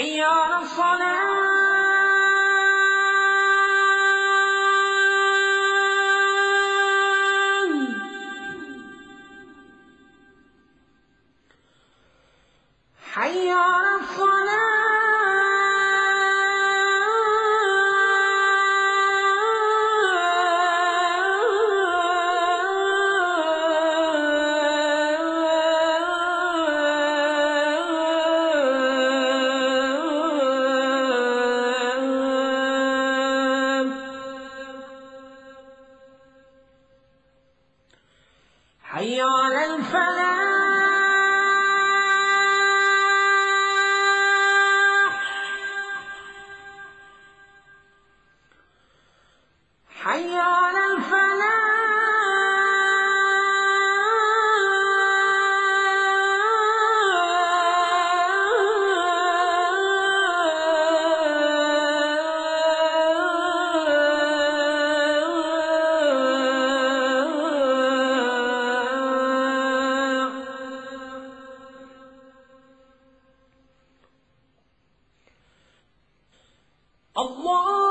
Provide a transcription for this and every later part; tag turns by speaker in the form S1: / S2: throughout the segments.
S1: حي على الصلاة حي على الفلاح الله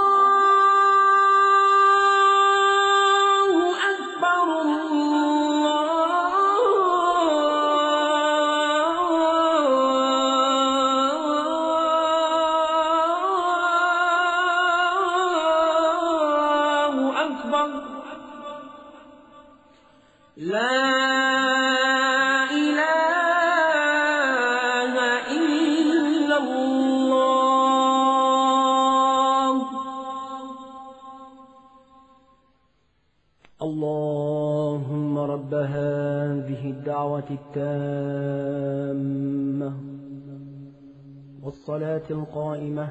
S1: لا إله إلا الله.
S2: اللهم رب هذه الدعوة التامة والصلاة القائمة.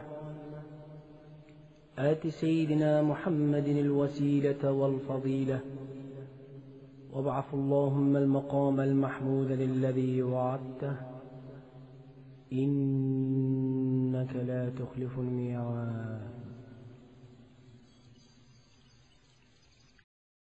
S2: آت سيدنا محمد الوسيلة والفضيلة. وابعث اللهم المقام المحمود للذي وعدته. إنك لا تخلف الميعاد.